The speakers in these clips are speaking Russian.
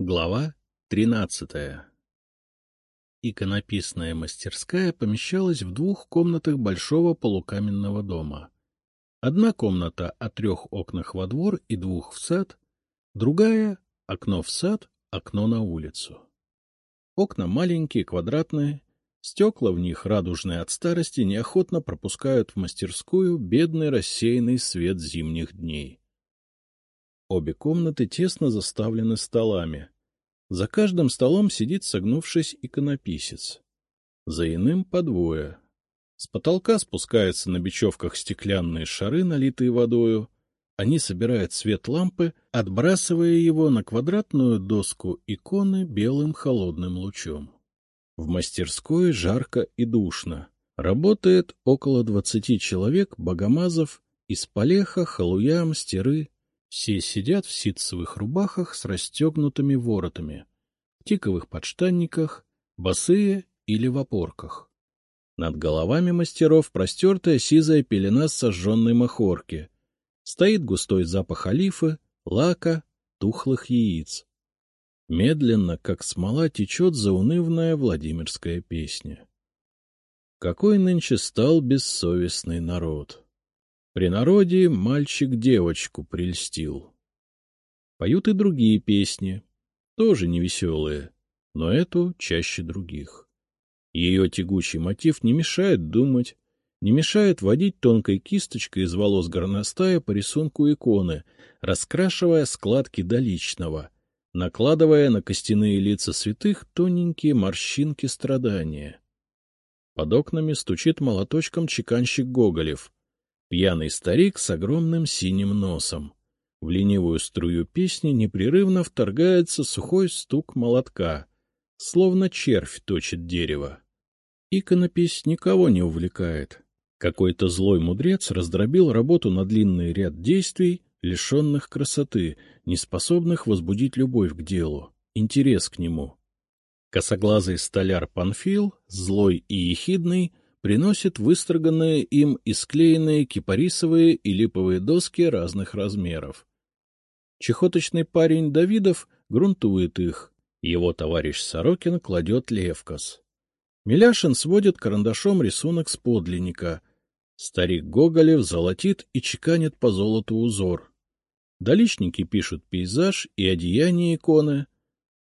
Глава тринадцатая Иконописная мастерская помещалась в двух комнатах большого полукаменного дома. Одна комната о трех окнах во двор и двух в сад, другая — окно в сад, окно на улицу. Окна маленькие, квадратные, стекла в них, радужные от старости, неохотно пропускают в мастерскую бедный рассеянный свет зимних дней. Обе комнаты тесно заставлены столами. За каждым столом сидит, согнувшись, иконописец. За иным по двое. С потолка спускаются на бечевках стеклянные шары, налитые водою. Они собирают свет лампы, отбрасывая его на квадратную доску иконы белым холодным лучом. В мастерской жарко и душно. Работает около двадцати человек, богомазов, из полеха, халуя, мастеры, все сидят в ситцевых рубахах с расстегнутыми воротами, в тиковых подштанниках, босые или в опорках. Над головами мастеров простертая сизая пелена сожженной махорки. Стоит густой запах олифы, лака, тухлых яиц. Медленно, как смола, течет заунывная Владимирская песня. Какой нынче стал бессовестный народ! При народе мальчик девочку прельстил. Поют и другие песни, тоже невеселые, но эту чаще других. Ее тягучий мотив не мешает думать, не мешает водить тонкой кисточкой из волос горностая по рисунку иконы, раскрашивая складки до личного, накладывая на костяные лица святых тоненькие морщинки страдания. Под окнами стучит молоточком чеканщик Гоголев — Пьяный старик с огромным синим носом. В ленивую струю песни непрерывно вторгается сухой стук молотка, словно червь точит дерево. Иконопись никого не увлекает. Какой-то злой мудрец раздробил работу на длинный ряд действий, лишенных красоты, неспособных возбудить любовь к делу, интерес к нему. Косоглазый столяр Панфил, злой и ехидный, приносит выстроганные им и склеенные кипарисовые и липовые доски разных размеров. Чехоточный парень Давидов грунтует их, его товарищ Сорокин кладет левкос. Миляшин сводит карандашом рисунок с подлинника. Старик Гоголев золотит и чеканит по золоту узор. Доличники пишут пейзаж и одеяние иконы.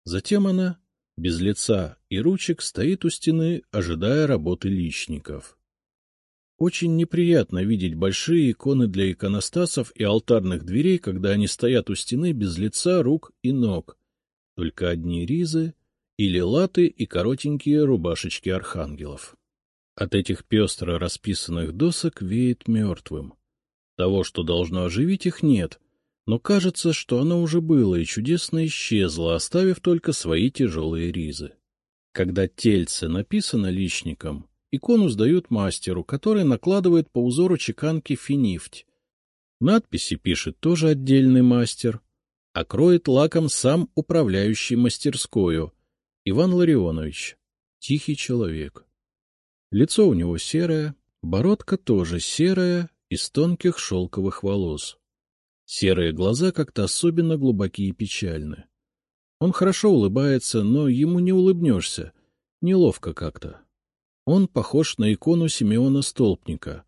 Затем она без лица и ручек стоит у стены, ожидая работы личников. Очень неприятно видеть большие иконы для иконостасов и алтарных дверей, когда они стоят у стены без лица, рук и ног, только одни ризы или латы и коротенькие рубашечки архангелов. От этих пестро расписанных досок веет мертвым. Того, что должно оживить их, нет — но кажется, что оно уже было и чудесно исчезло, оставив только свои тяжелые ризы. Когда тельце написано личником, икону сдают мастеру, который накладывает по узору чеканки финифть. Надписи пишет тоже отдельный мастер, а кроет лаком сам управляющий мастерскую, Иван Ларионович, тихий человек. Лицо у него серое, бородка тоже серая, из тонких шелковых волос. Серые глаза как-то особенно глубокие и печальны. Он хорошо улыбается, но ему не улыбнешься. Неловко как-то. Он похож на икону Симеона Столпника.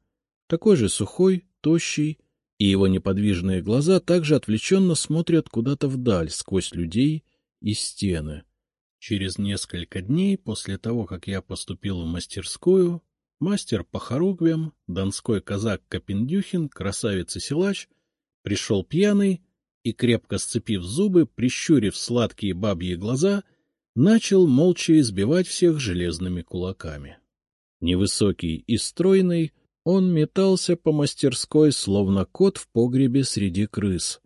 Такой же сухой, тощий, и его неподвижные глаза также отвлеченно смотрят куда-то вдаль, сквозь людей и стены. Через несколько дней после того, как я поступил в мастерскую, мастер по хоругвям, донской казак Капиндюхин, красавец и силач — Пришел пьяный и, крепко сцепив зубы, прищурив сладкие бабьи глаза, начал молча избивать всех железными кулаками. Невысокий и стройный, он метался по мастерской, словно кот в погребе среди крыс.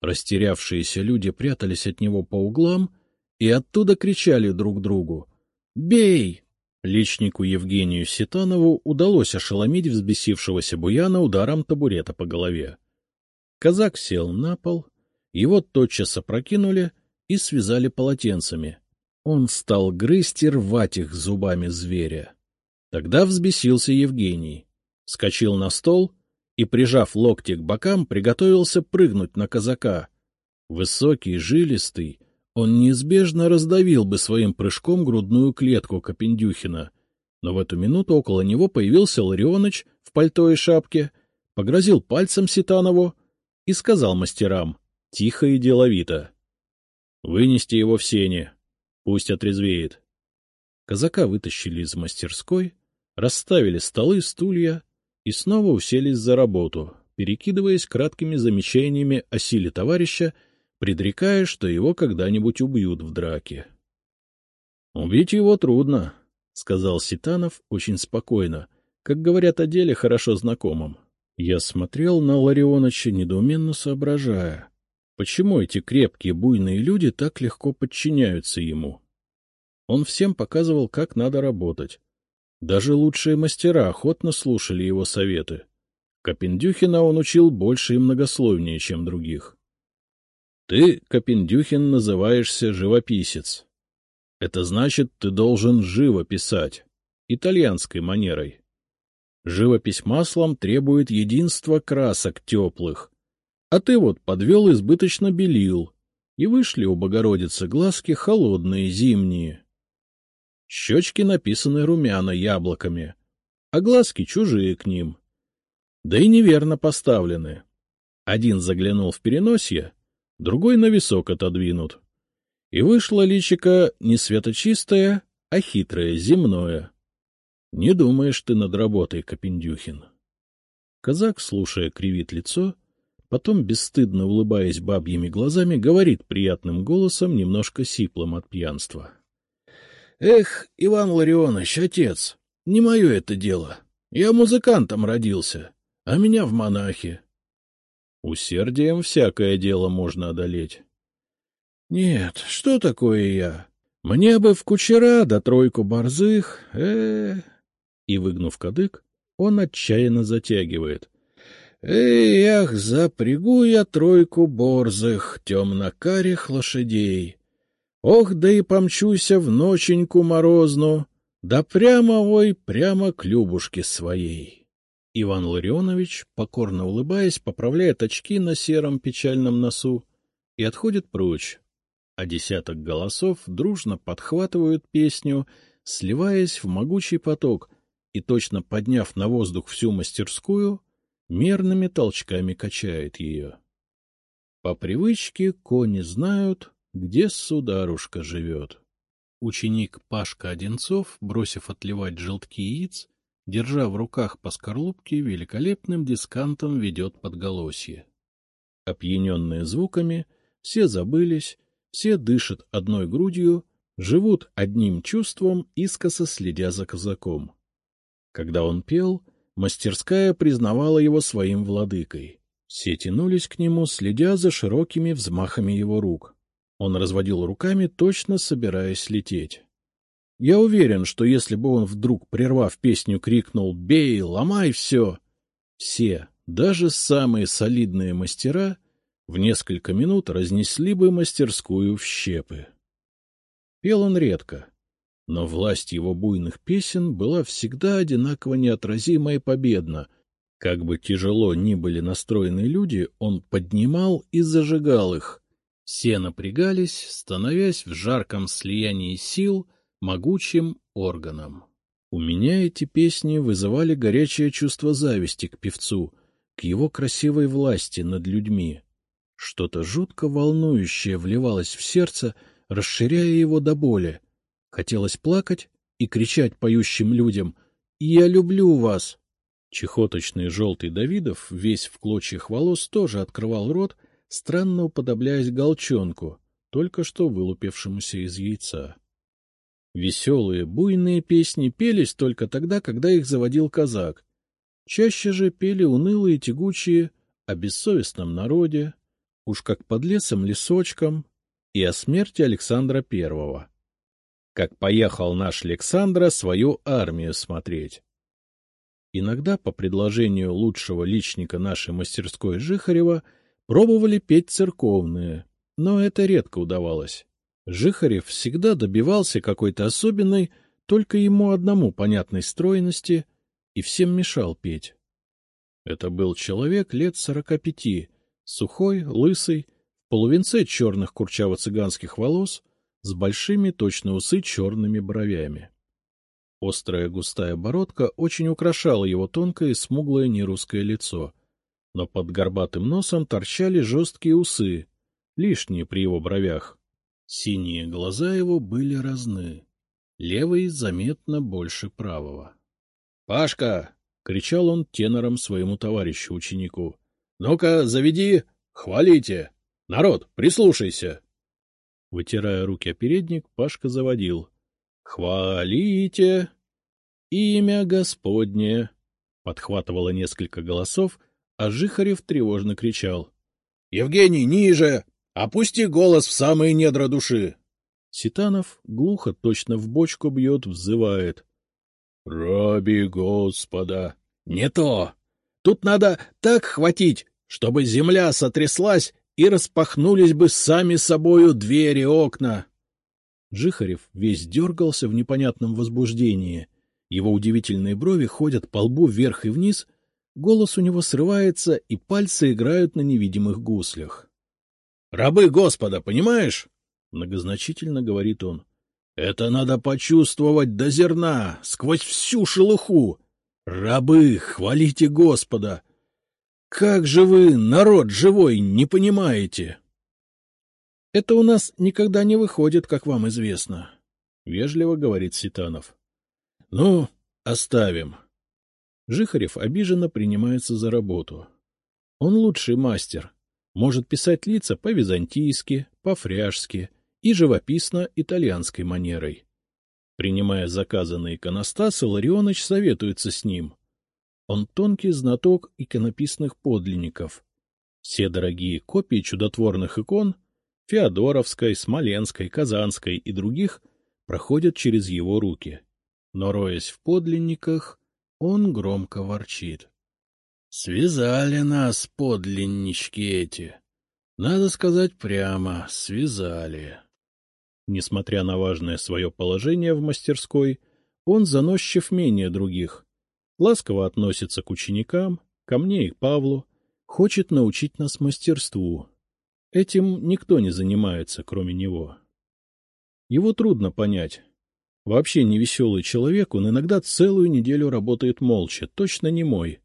Растерявшиеся люди прятались от него по углам и оттуда кричали друг другу «Бей!». Личнику Евгению Ситанову удалось ошеломить взбесившегося буяна ударом табурета по голове. Казак сел на пол, его тотчас опрокинули и связали полотенцами. Он стал грызть и рвать их зубами зверя. Тогда взбесился Евгений, скочил на стол и, прижав локти к бокам, приготовился прыгнуть на казака. Высокий, жилистый, он неизбежно раздавил бы своим прыжком грудную клетку Копендюхина, но в эту минуту около него появился Ларионыч в пальто и шапке, погрозил пальцем Ситанову и сказал мастерам, тихо и деловито. — Вынести его в сене, пусть отрезвеет. Казака вытащили из мастерской, расставили столы, стулья и снова уселись за работу, перекидываясь краткими замечаниями о силе товарища, предрекая, что его когда-нибудь убьют в драке. — Убить его трудно, — сказал Ситанов очень спокойно, как говорят о деле хорошо знакомым. Я смотрел на Ларионовича, недоуменно соображая, почему эти крепкие буйные люди так легко подчиняются ему. Он всем показывал, как надо работать. Даже лучшие мастера охотно слушали его советы. Копендюхина он учил больше и многословнее, чем других. — Ты, Копендюхин, называешься живописец. Это значит, ты должен живо писать, итальянской манерой. Живопись маслом требует единства красок теплых. А ты вот подвел избыточно белил, и вышли у Богородицы глазки холодные, зимние. Щечки написаны румяно яблоками, а глазки чужие к ним. Да и неверно поставлены. Один заглянул в переносье, другой на висок отодвинут. И вышло личико не светочистое, а хитрое, земное. Не думаешь ты над работой, Копендюхин. Казак, слушая, кривит лицо, потом, бесстыдно улыбаясь бабьими глазами, говорит приятным голосом, немножко сиплым от пьянства. — Эх, Иван Ларионович, отец, не мое это дело. Я музыкантом родился, а меня в монахи. Усердием всякое дело можно одолеть. — Нет, что такое я? Мне бы в кучера да тройку борзых, э, -э и, выгнув кадык, он отчаянно затягивает. «Эй, ах, запрягу я тройку борзых, темно-карих лошадей! Ох, да и помчуся в ноченьку морозну, да прямо, ой, прямо к Любушке своей!» Иван Ларионович, покорно улыбаясь, поправляет очки на сером печальном носу и отходит прочь, а десяток голосов дружно подхватывают песню, сливаясь в могучий поток, и, точно подняв на воздух всю мастерскую, мерными толчками качает ее. По привычке кони знают, где сударушка живет. Ученик Пашка Одинцов, бросив отливать желтки яиц, держа в руках по скорлупке, великолепным дискантом ведет подголосье. Опьяненные звуками, все забылись, все дышат одной грудью, живут одним чувством, искоса следя за казаком. Когда он пел, мастерская признавала его своим владыкой. Все тянулись к нему, следя за широкими взмахами его рук. Он разводил руками, точно собираясь лететь. Я уверен, что если бы он вдруг, прервав песню, крикнул «Бей, ломай все!», все, даже самые солидные мастера, в несколько минут разнесли бы мастерскую в щепы. Пел он редко, но власть его буйных песен была всегда одинаково неотразима и победна. Как бы тяжело ни были настроены люди, он поднимал и зажигал их. Все напрягались, становясь в жарком слиянии сил могучим органом. У меня эти песни вызывали горячее чувство зависти к певцу, к его красивой власти над людьми. Что-то жутко волнующее вливалось в сердце, расширяя его до боли, Хотелось плакать и кричать поющим людям «Я люблю вас!». Чехоточный желтый Давидов, весь в клочьях волос, тоже открывал рот, странно уподобляясь голчонку, только что вылупившемуся из яйца. Веселые, буйные песни пелись только тогда, когда их заводил казак. Чаще же пели унылые, тягучие о бессовестном народе, уж как под лесом лесочком, и о смерти Александра Первого как поехал наш Александра свою армию смотреть. Иногда, по предложению лучшего личника нашей мастерской Жихарева, пробовали петь церковные, но это редко удавалось. Жихарев всегда добивался какой-то особенной, только ему одному понятной стройности и всем мешал петь. Это был человек лет сорока пяти, сухой, лысый, в полувенце черных курчаво-цыганских волос, с большими точно усы черными бровями. Острая густая бородка очень украшала его тонкое смуглое нерусское лицо, но под горбатым носом торчали жесткие усы, лишние при его бровях. Синие глаза его были разны, левый заметно больше правого. — Пашка! — кричал он тенором своему товарищу-ученику. — Ну-ка, заведи, хвалите! Народ, прислушайся! Вытирая руки о передник, Пашка заводил. — Хвалите! Имя Господне! — подхватывало несколько голосов, а Жихарев тревожно кричал. — Евгений, ниже! Опусти голос в самые недра души! Ситанов глухо, точно в бочку бьет, взывает. — Раби Господа! — Не то! Тут надо так хватить, чтобы земля сотряслась и распахнулись бы сами собою двери окна. Жихарев весь дергался в непонятном возбуждении. Его удивительные брови ходят по лбу вверх и вниз, голос у него срывается, и пальцы играют на невидимых гуслях. — Рабы Господа, понимаешь? — многозначительно говорит он. Это надо почувствовать до зерна, сквозь всю шелуху. Рабы, хвалите Господа! Как же вы, народ живой, не понимаете? — Это у нас никогда не выходит, как вам известно, — вежливо говорит Ситанов. — Ну, оставим. Жихарев обиженно принимается за работу. Он лучший мастер, может писать лица по-византийски, по-фряжски, и живописно итальянской манерой. Принимая заказанные иконостасы, Ларионыч советуется с ним. Он тонкий знаток иконописных подлинников. Все дорогие копии чудотворных икон — Феодоровской, Смоленской, Казанской и других — проходят через его руки. Но, роясь в подлинниках, он громко ворчит. — Связали нас подлиннички эти. Надо сказать прямо, связали. Несмотря на важное свое положение в мастерской, он заносчив менее других, ласково относится к ученикам, ко мне и Павлу, хочет научить нас мастерству. Этим никто не занимается, кроме него. Его трудно понять. Вообще невеселый человек, он иногда целую неделю работает молча, точно не мой.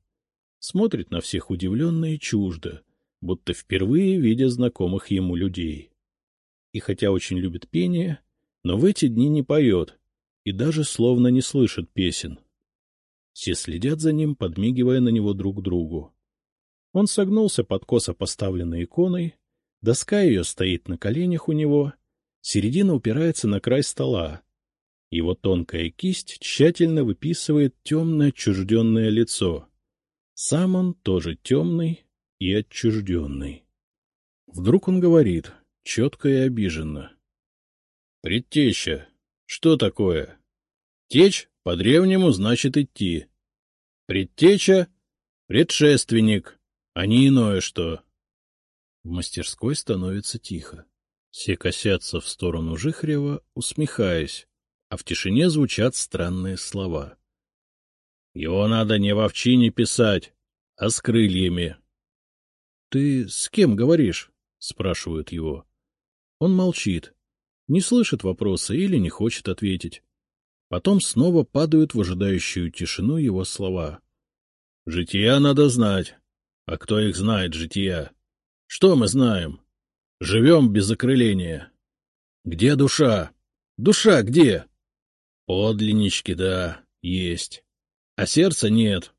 Смотрит на всех удивленно и чуждо, будто впервые видя знакомых ему людей и хотя очень любит пение, но в эти дни не поет и даже словно не слышит песен. Все следят за ним, подмигивая на него друг другу. Он согнулся под косо поставленной иконой, доска ее стоит на коленях у него, середина упирается на край стола. Его тонкая кисть тщательно выписывает темное отчужденное лицо. Сам он тоже темный и отчужденный. Вдруг он говорит — четко и обиженно. — Предтеща, что такое? Течь по-древнему значит идти. Предтеча — предшественник, а не иное что. В мастерской становится тихо. Все косятся в сторону Жихрева, усмехаясь, а в тишине звучат странные слова. — Его надо не в овчине писать, а с крыльями. — Ты с кем говоришь? — спрашивают его. Он молчит, не слышит вопроса или не хочет ответить. Потом снова падают в ожидающую тишину его слова. — Жития надо знать. А кто их знает, жития? Что мы знаем? Живем без окрыления. Где душа? Душа где? Подлиннички, да, есть. А сердца нет.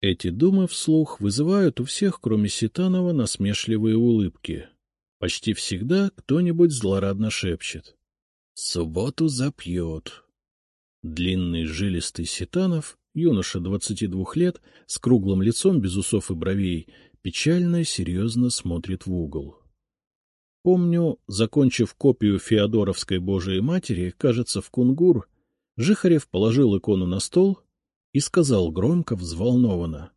Эти думы вслух вызывают у всех, кроме Ситанова, насмешливые улыбки. Почти всегда кто-нибудь злорадно шепчет. «Субботу запьет». Длинный жилистый Ситанов, юноша двадцати двух лет, с круглым лицом без усов и бровей, печально серьезно смотрит в угол. Помню, закончив копию Феодоровской Божией Матери, кажется, в Кунгур, Жихарев положил икону на стол и сказал громко, взволнованно.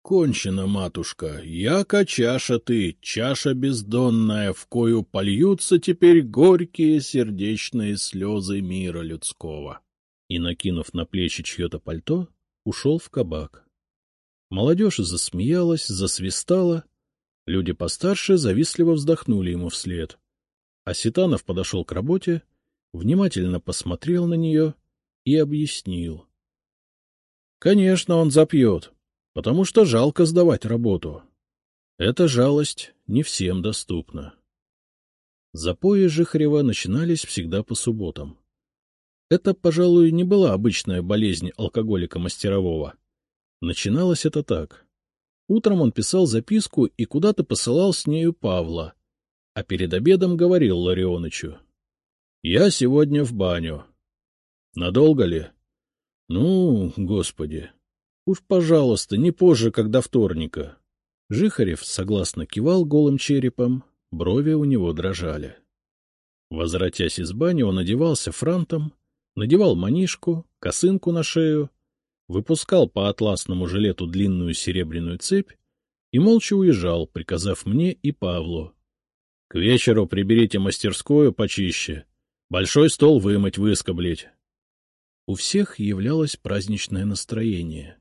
— Кончено, матушка, яко чаша ты, чаша бездонная, в кою польются теперь горькие сердечные слезы мира людского. И, накинув на плечи чье-то пальто, ушел в кабак. Молодежь засмеялась, засвистала, Люди постарше завистливо вздохнули ему вслед. А Ситанов подошел к работе, внимательно посмотрел на нее и объяснил. Конечно, он запьет, потому что жалко сдавать работу. Эта жалость не всем доступна. Запои Жихарева начинались всегда по субботам. Это, пожалуй, не была обычная болезнь алкоголика мастерового. Начиналось это так. Утром он писал записку и куда-то посылал с нею Павла, а перед обедом говорил Ларионычу. — Я сегодня в баню. — Надолго ли? — Ну, господи. Уж, пожалуйста, не позже, когда вторника. Жихарев согласно кивал голым черепом, брови у него дрожали. Возвратясь из бани, он одевался франтом, надевал манишку, косынку на шею, выпускал по атласному жилету длинную серебряную цепь и молча уезжал, приказав мне и Павлу. — К вечеру приберите мастерскую почище, большой стол вымыть, выскоблить. У всех являлось праздничное настроение.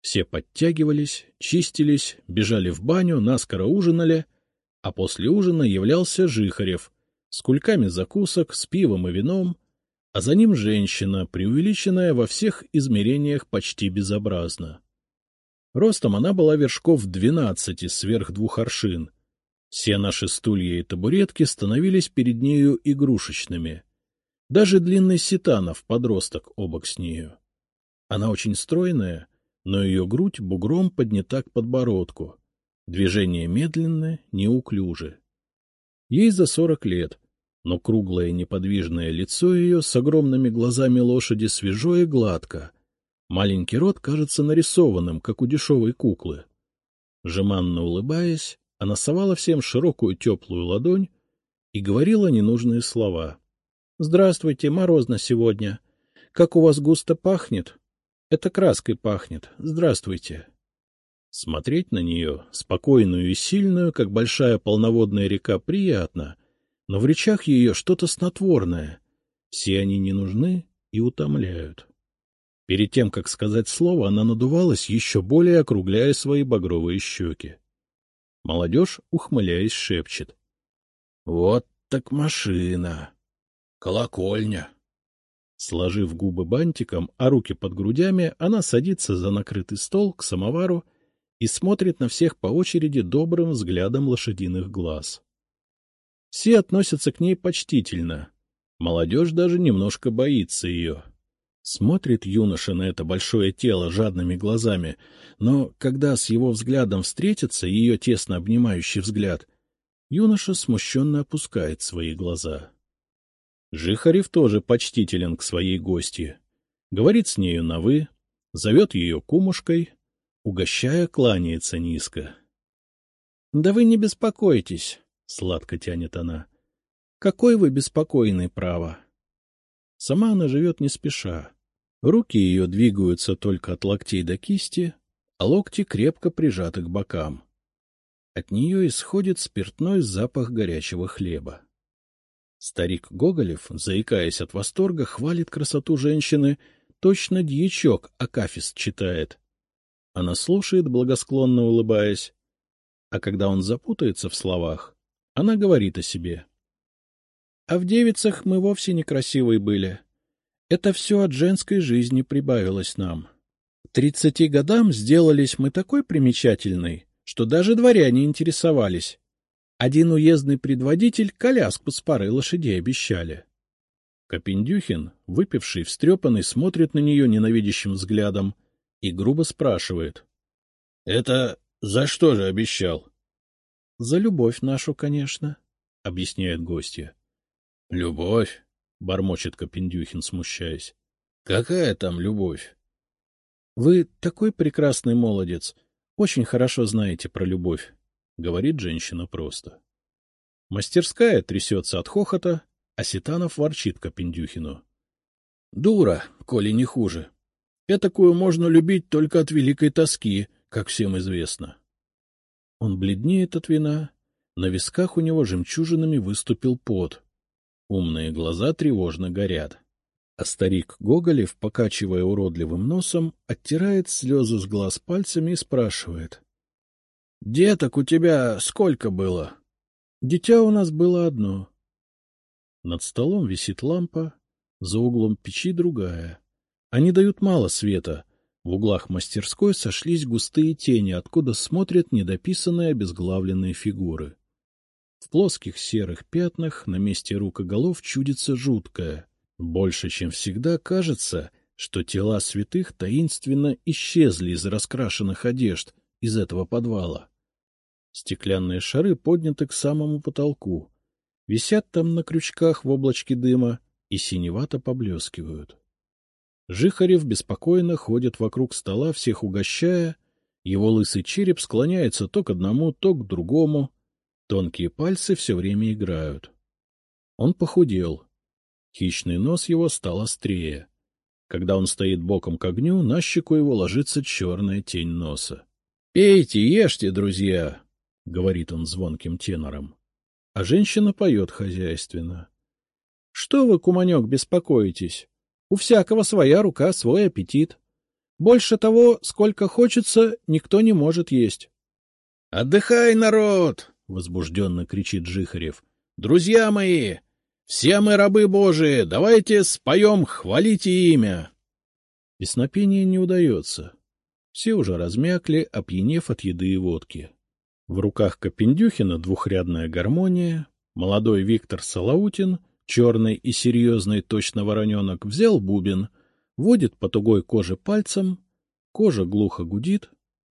Все подтягивались, чистились, бежали в баню, наскоро ужинали, а после ужина являлся Жихарев с кульками закусок, с пивом и вином, а за ним женщина, преувеличенная во всех измерениях почти безобразно. Ростом она была вершков двенадцати сверх двух аршин. Все наши стулья и табуретки становились перед нею игрушечными. Даже длинный ситанов, подросток, обок с нею. Она очень стройная, но ее грудь бугром поднята к подбородку. Движение медленное, неуклюже. Ей за сорок лет, но круглое неподвижное лицо ее с огромными глазами лошади свежо и гладко. Маленький рот кажется нарисованным, как у дешевой куклы. Жеманно улыбаясь, она совала всем широкую теплую ладонь и говорила ненужные слова. — Здравствуйте, морозно сегодня. Как у вас густо пахнет? Это краской пахнет. Здравствуйте. Смотреть на нее, спокойную и сильную, как большая полноводная река, приятно, но в речах ее что-то снотворное. Все они не нужны и утомляют. Перед тем, как сказать слово, она надувалась, еще более округляя свои багровые щеки. Молодежь, ухмыляясь, шепчет. — Вот так машина! Колокольня! Сложив губы бантиком, а руки под грудями, она садится за накрытый стол к самовару и смотрит на всех по очереди добрым взглядом лошадиных глаз. Все относятся к ней почтительно. Молодежь даже немножко боится ее. Смотрит юноша на это большое тело жадными глазами, но когда с его взглядом встретится ее тесно обнимающий взгляд, юноша смущенно опускает свои глаза. Жихарев тоже почтителен к своей гости. Говорит с нею на «вы», зовет ее кумушкой, угощая, кланяется низко. — Да вы не беспокойтесь, — сладко тянет она. — Какой вы беспокойный, право! Сама она живет не спеша. Руки ее двигаются только от локтей до кисти, а локти крепко прижаты к бокам. От нее исходит спиртной запах горячего хлеба. Старик Гоголев, заикаясь от восторга, хвалит красоту женщины, точно дьячок Акафист читает. Она слушает, благосклонно улыбаясь, а когда он запутается в словах, она говорит о себе. — А в девицах мы вовсе некрасивые были. Это все от женской жизни прибавилось нам. К тридцати годам сделались мы такой примечательной, что даже дворяне интересовались. Один уездный предводитель коляску с парой лошадей обещали. Копендюхин, выпивший, встрепанный, смотрит на нее ненавидящим взглядом и грубо спрашивает. — Это за что же обещал? — За любовь нашу, конечно, — объясняет гостья. — Любовь? — бормочет Копендюхин, смущаясь. — Какая там любовь? — Вы такой прекрасный молодец, очень хорошо знаете про любовь, — говорит женщина просто. Мастерская трясется от хохота, а Ситанов ворчит Копендюхину. — Дура, коли не хуже. Этакую можно любить только от великой тоски, как всем известно. Он бледнеет от вина, на висках у него жемчужинами выступил пот. Умные глаза тревожно горят. А старик Гоголев, покачивая уродливым носом, оттирает слезы с глаз пальцами и спрашивает. — Деток у тебя сколько было? — Дитя у нас было одно. Над столом висит лампа, за углом печи другая. Они дают мало света. В углах мастерской сошлись густые тени, откуда смотрят недописанные обезглавленные фигуры. В плоских серых пятнах на месте рук и голов чудится жуткое. Больше, чем всегда, кажется, что тела святых таинственно исчезли из раскрашенных одежд из этого подвала. Стеклянные шары подняты к самому потолку, висят там на крючках в облачке дыма и синевато поблескивают. Жихарев беспокойно ходит вокруг стола, всех угощая, его лысый череп склоняется то к одному, то к другому, Тонкие пальцы все время играют. Он похудел. Хищный нос его стал острее. Когда он стоит боком к огню, на щеку его ложится черная тень носа. — Пейте, ешьте, друзья! — говорит он звонким тенором. А женщина поет хозяйственно. — Что вы, куманек, беспокоитесь? У всякого своя рука, свой аппетит. Больше того, сколько хочется, никто не может есть. — Отдыхай, народ! — возбужденно кричит Жихарев. — Друзья мои! Все мы рабы Божии! Давайте споем «Хвалите имя!» Песнопение не удается. Все уже размякли, опьянев от еды и водки. В руках Копендюхина двухрядная гармония, молодой Виктор Салаутин, черный и серьезный точно вороненок, взял бубен, водит по тугой коже пальцем, кожа глухо гудит,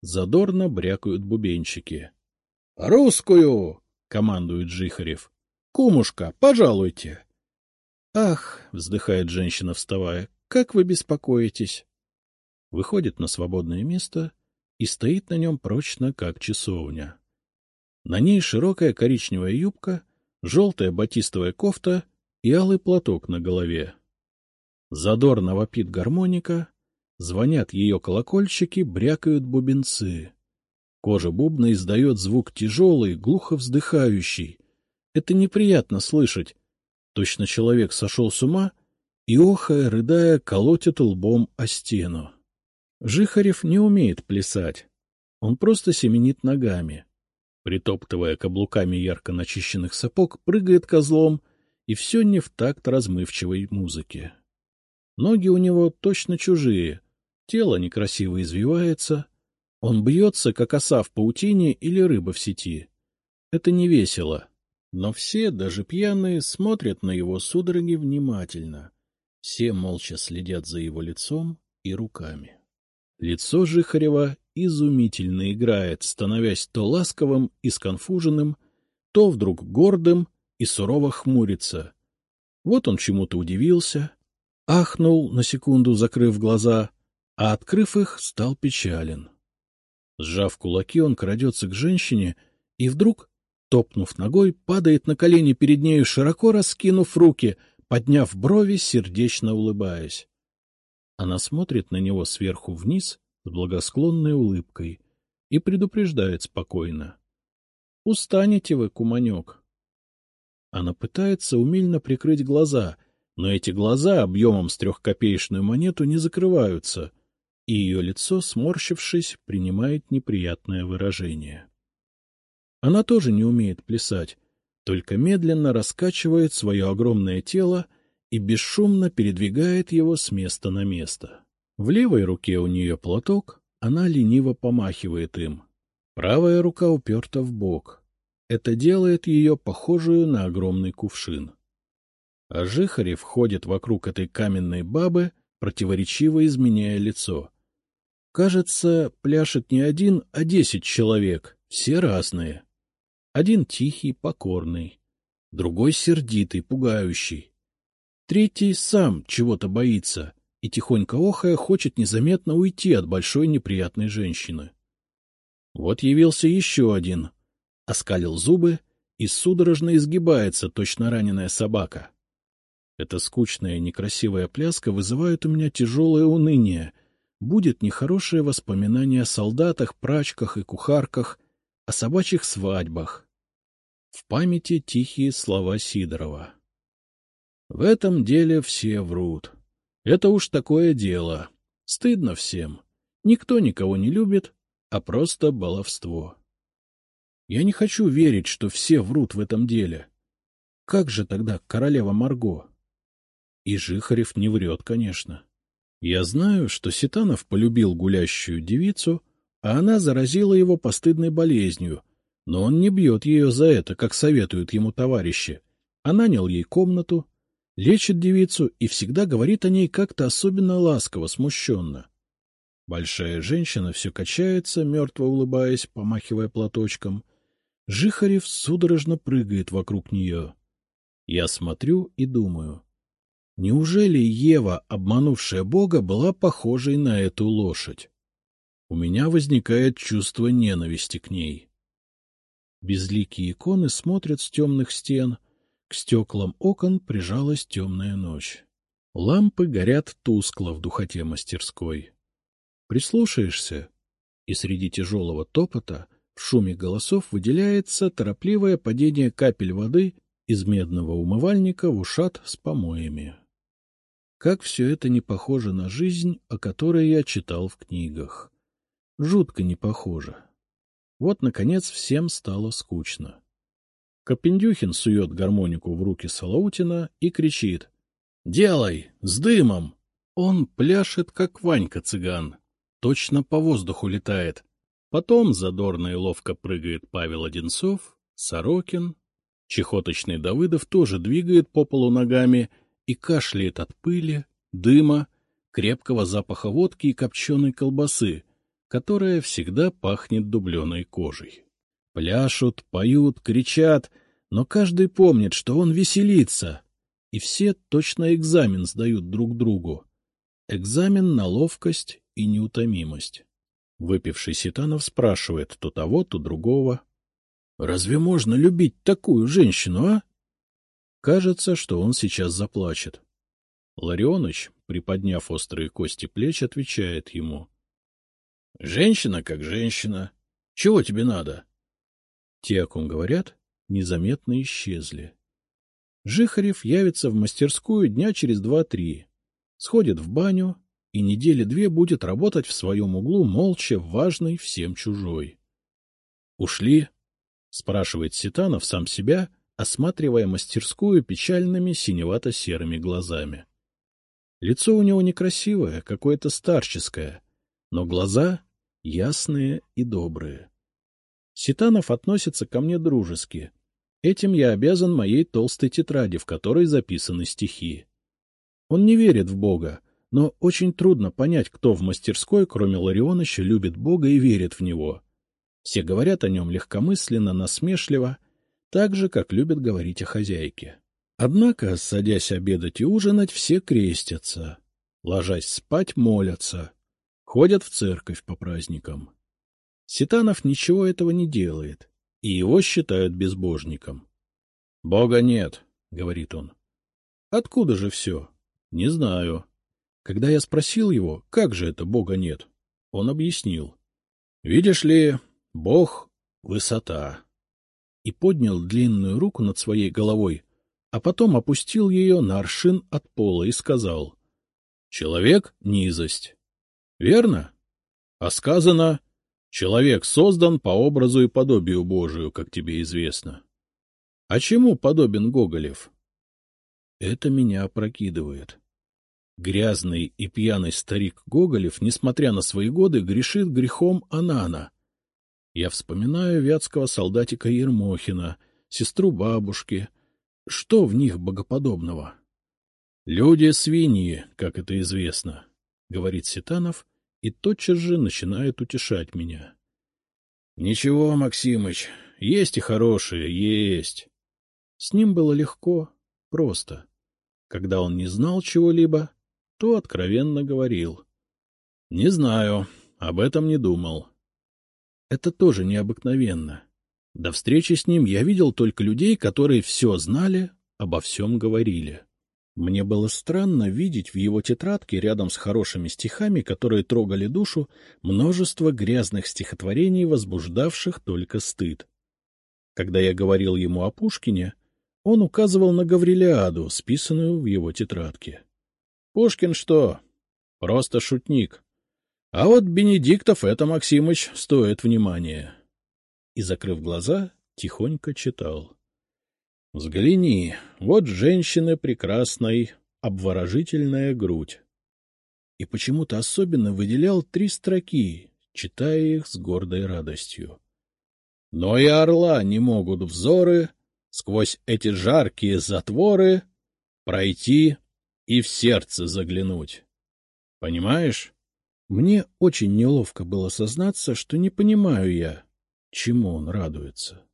задорно брякают бубенчики. — Русскую! — командует Жихарев. — Кумушка, пожалуйте. — Ах! — вздыхает женщина, вставая. — Как вы беспокоитесь? Выходит на свободное место и стоит на нем прочно, как часовня. На ней широкая коричневая юбка, желтая батистовая кофта и алый платок на голове. Задорно вопит гармоника, звонят ее колокольчики, брякают бубенцы. Кожа бубна издает звук тяжелый, глухо вздыхающий. Это неприятно слышать. Точно человек сошел с ума и, охая, рыдая, колотит лбом о стену. Жихарев не умеет плясать. Он просто семенит ногами. Притоптывая каблуками ярко начищенных сапог, прыгает козлом, и все не в такт размывчивой музыки. Ноги у него точно чужие, тело некрасиво извивается, он бьется, как оса в паутине или рыба в сети. Это не весело. Но все, даже пьяные, смотрят на его судороги внимательно. Все молча следят за его лицом и руками. Лицо Жихарева изумительно играет, становясь то ласковым и сконфуженным, то вдруг гордым и сурово хмурится. Вот он чему-то удивился, ахнул на секунду, закрыв глаза, а, открыв их, стал печален. Сжав кулаки, он крадется к женщине и вдруг, топнув ногой, падает на колени перед нею, широко раскинув руки, подняв брови, сердечно улыбаясь. Она смотрит на него сверху вниз с благосклонной улыбкой и предупреждает спокойно. — Устанете вы, куманек. Она пытается умильно прикрыть глаза, но эти глаза объемом с трехкопеечную монету не закрываются — и ее лицо, сморщившись, принимает неприятное выражение. Она тоже не умеет плясать, только медленно раскачивает свое огромное тело и бесшумно передвигает его с места на место. В левой руке у нее платок, она лениво помахивает им. Правая рука уперта в бок. Это делает ее похожую на огромный кувшин. А Жихарев ходит вокруг этой каменной бабы, противоречиво изменяя лицо. Кажется, пляшет не один, а десять человек, все разные. Один тихий, покорный, другой сердитый, пугающий. Третий сам чего-то боится и, тихонько охая, хочет незаметно уйти от большой неприятной женщины. Вот явился еще один, оскалил зубы и судорожно изгибается точно раненая собака. Эта скучная некрасивая пляска вызывает у меня тяжелое уныние — будет нехорошее воспоминание о солдатах, прачках и кухарках, о собачьих свадьбах. В памяти тихие слова Сидорова. В этом деле все врут. Это уж такое дело. Стыдно всем. Никто никого не любит, а просто баловство. Я не хочу верить, что все врут в этом деле. Как же тогда королева Марго? И Жихарев не врет, конечно. Я знаю, что Ситанов полюбил гулящую девицу, а она заразила его постыдной болезнью, но он не бьет ее за это, как советуют ему товарищи, а нанял ей комнату, лечит девицу и всегда говорит о ней как-то особенно ласково, смущенно. Большая женщина все качается, мертво улыбаясь, помахивая платочком. Жихарев судорожно прыгает вокруг нее. Я смотрю и думаю, неужели Ева, обманувшая Бога, была похожей на эту лошадь? У меня возникает чувство ненависти к ней. Безликие иконы смотрят с темных стен, к стеклам окон прижалась темная ночь. Лампы горят тускло в духоте мастерской. Прислушаешься, и среди тяжелого топота в шуме голосов выделяется торопливое падение капель воды из медного умывальника в ушат с помоями. Как все это не похоже на жизнь, о которой я читал в книгах. Жутко не похоже. Вот, наконец, всем стало скучно. Копендюхин сует гармонику в руки Салаутина и кричит. — Делай! С дымом! Он пляшет, как Ванька-цыган точно по воздуху летает. Потом задорно и ловко прыгает Павел Одинцов, Сорокин. Чехоточный Давыдов тоже двигает по полу ногами и кашляет от пыли, дыма, крепкого запаха водки и копченой колбасы, которая всегда пахнет дубленой кожей. Пляшут, поют, кричат, но каждый помнит, что он веселится, и все точно экзамен сдают друг другу. Экзамен на ловкость и неутомимость. Выпивший Ситанов спрашивает то того, то другого. — Разве можно любить такую женщину, а? Кажется, что он сейчас заплачет. Ларионыч, приподняв острые кости плеч, отвечает ему. — Женщина как женщина. Чего тебе надо? Те, о ком говорят, незаметно исчезли. Жихарев явится в мастерскую дня через два-три, сходит в баню и недели две будет работать в своем углу молча, важный, всем чужой. — Ушли? — спрашивает Ситанов сам себя, осматривая мастерскую печальными синевато-серыми глазами. Лицо у него некрасивое, какое-то старческое, но глаза ясные и добрые. Ситанов относится ко мне дружески. Этим я обязан моей толстой тетради, в которой записаны стихи. Он не верит в Бога, но очень трудно понять, кто в мастерской, кроме Ларионовича, любит Бога и верит в Него. Все говорят о нем легкомысленно, насмешливо, так же, как любят говорить о хозяйке. Однако, садясь обедать и ужинать, все крестятся, ложась спать молятся, ходят в церковь по праздникам. Ситанов ничего этого не делает, и его считают безбожником. — Бога нет, — говорит он. — Откуда же все? — Не знаю. Когда я спросил его, как же это Бога нет, он объяснил. — Видишь ли, Бог — высота. И поднял длинную руку над своей головой, а потом опустил ее на аршин от пола и сказал. — Человек — низость. Верно? А сказано, человек создан по образу и подобию Божию, как тебе известно. А чему подобен Гоголев? Это меня опрокидывает. Грязный и пьяный старик Гоголев, несмотря на свои годы, грешит грехом Анана. Я вспоминаю вятского солдатика Ермохина, сестру бабушки. Что в них богоподобного? — Люди — свиньи, как это известно, — говорит Ситанов, и тотчас же начинает утешать меня. — Ничего, Максимыч, есть и хорошие, есть. С ним было легко, просто. Когда он не знал чего-либо, то откровенно говорил. — Не знаю, об этом не думал. Это тоже необыкновенно. До встречи с ним я видел только людей, которые все знали, обо всем говорили. Мне было странно видеть в его тетрадке рядом с хорошими стихами, которые трогали душу, множество грязных стихотворений, возбуждавших только стыд. Когда я говорил ему о Пушкине, он указывал на Гаврилиаду, списанную в его тетрадке. Пушкин что? Просто шутник. А вот Бенедиктов это, Максимыч, стоит внимания. и, закрыв глаза, тихонько читал. — Взгляни, вот женщины прекрасной, обворожительная грудь. И почему-то особенно выделял три строки, читая их с гордой радостью. Но и орла не могут взоры сквозь эти жаркие затворы пройти и в сердце заглянуть. Понимаешь? Мне очень неловко было сознаться, что не понимаю я, чему он радуется.